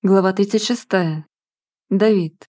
Глава 36. Давид.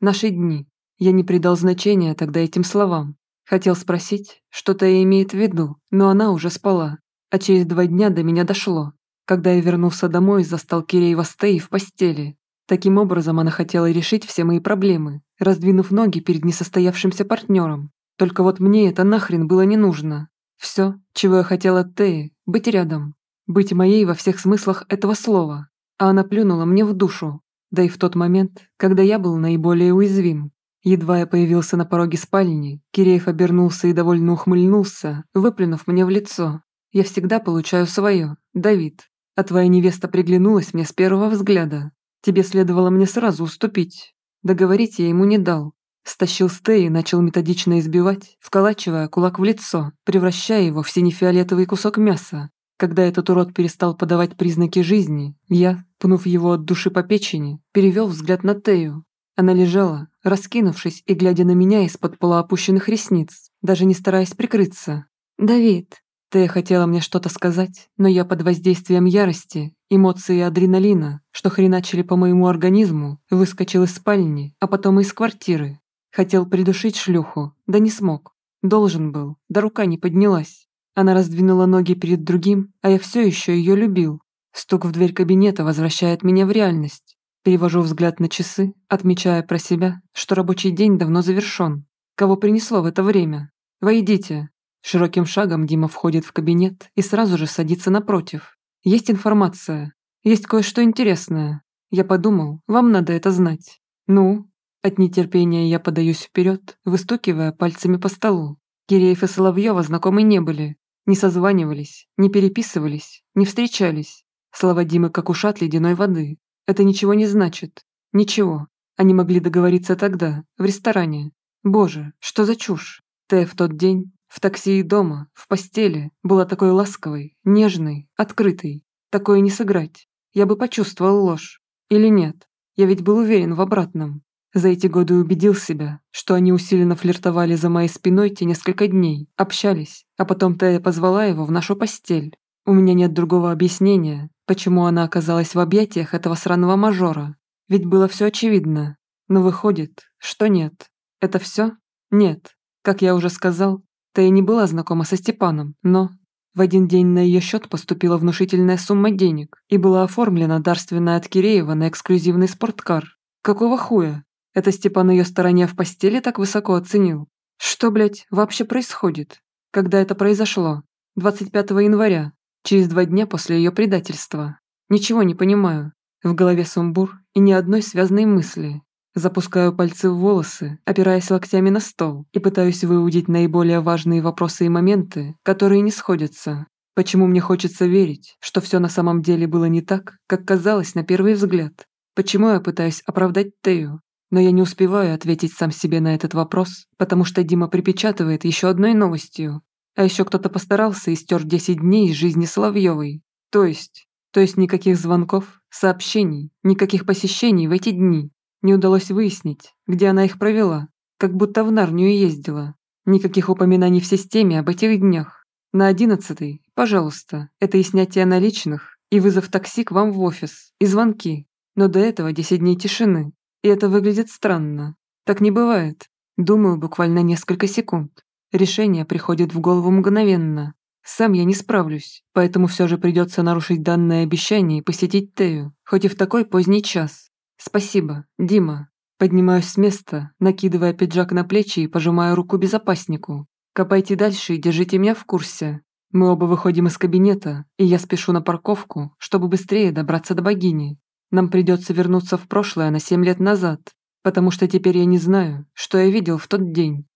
Наши дни. Я не придал значения тогда этим словам. Хотел спросить, что-то имеет в виду, но она уже спала. А через два дня до меня дошло. Когда я вернулся домой, застал Киреева Стей в постели. Таким образом, она хотела решить все мои проблемы, раздвинув ноги перед несостоявшимся партнером. Только вот мне это нахрен было не нужно. Все, чего я хотела от Теи, быть рядом. Быть моей во всех смыслах этого слова а она плюнула мне в душу. Да и в тот момент, когда я был наиболее уязвим. Едва я появился на пороге спальни, Киреев обернулся и довольно ухмыльнулся, выплюнув мне в лицо. «Я всегда получаю свое, Давид. А твоя невеста приглянулась мне с первого взгляда. Тебе следовало мне сразу уступить». Договорить я ему не дал. Стащил стей и начал методично избивать, вколачивая кулак в лицо, превращая его в сине-фиолетовый кусок мяса, когда этот урод перестал подавать признаки жизни, я, пнув его от души по печени, перевел взгляд на Тею. Она лежала, раскинувшись и глядя на меня из-под полуопущенных ресниц, даже не стараясь прикрыться. «Давид!» Тея хотела мне что-то сказать, но я под воздействием ярости, эмоций и адреналина, что хреначили по моему организму, выскочил из спальни, а потом и из квартиры. Хотел придушить шлюху, да не смог. Должен был, да рука не поднялась. Она раздвинула ноги перед другим, а я все еще ее любил. Стук в дверь кабинета возвращает меня в реальность. Перевожу взгляд на часы, отмечая про себя, что рабочий день давно завершен. Кого принесло в это время? Войдите. Широким шагом Дима входит в кабинет и сразу же садится напротив. Есть информация. Есть кое-что интересное. Я подумал, вам надо это знать. Ну? От нетерпения я подаюсь вперед, выстукивая пальцами по столу. Киреев и Соловьева знакомы не были, не созванивались, не переписывались, не встречались. Слова Димы как ушат ледяной воды. Это ничего не значит. Ничего. Они могли договориться тогда, в ресторане. Боже, что за чушь? Ты в тот день, в такси и дома, в постели, была такой ласковой, нежной, открытой. Такое не сыграть. Я бы почувствовал ложь. Или нет? Я ведь был уверен в обратном. За эти годы убедил себя, что они усиленно флиртовали за моей спиной те несколько дней, общались, а потом Тея позвала его в нашу постель. У меня нет другого объяснения, почему она оказалась в объятиях этого сраного мажора. Ведь было все очевидно. Но выходит, что нет. Это все? Нет. Как я уже сказал, Тея не была знакома со Степаном, но... В один день на ее счет поступила внушительная сумма денег и была оформлена дарственная от Киреева на эксклюзивный спорткар. Какого хуя? Это Степан ее стороне в постели так высоко оценил. Что, блядь, вообще происходит? Когда это произошло? 25 января, через два дня после ее предательства. Ничего не понимаю. В голове сумбур и ни одной связанной мысли. Запускаю пальцы в волосы, опираясь локтями на стол и пытаюсь выудить наиболее важные вопросы и моменты, которые не сходятся. Почему мне хочется верить, что все на самом деле было не так, как казалось на первый взгляд? Почему я пытаюсь оправдать Тею, но я не успеваю ответить сам себе на этот вопрос, потому что Дима припечатывает еще одной новостью. А еще кто-то постарался и стер 10 дней из жизни Соловьевой. То есть, то есть никаких звонков, сообщений, никаких посещений в эти дни. Не удалось выяснить, где она их провела, как будто в Нарнию ездила. Никаких упоминаний в системе об этих днях. На одиннадцатый, пожалуйста, это и снятие наличных, и вызов такси к вам в офис, и звонки. Но до этого 10 дней тишины. И это выглядит странно. Так не бывает. Думаю буквально несколько секунд. Решение приходит в голову мгновенно. Сам я не справлюсь, поэтому все же придется нарушить данное обещание и посетить Тею, хоть и в такой поздний час. Спасибо, Дима. Поднимаюсь с места, накидывая пиджак на плечи и пожимаю руку безопаснику. Копайте дальше и держите меня в курсе. Мы оба выходим из кабинета, и я спешу на парковку, чтобы быстрее добраться до богини. Нам придется вернуться в прошлое на семь лет назад, потому что теперь я не знаю, что я видел в тот день.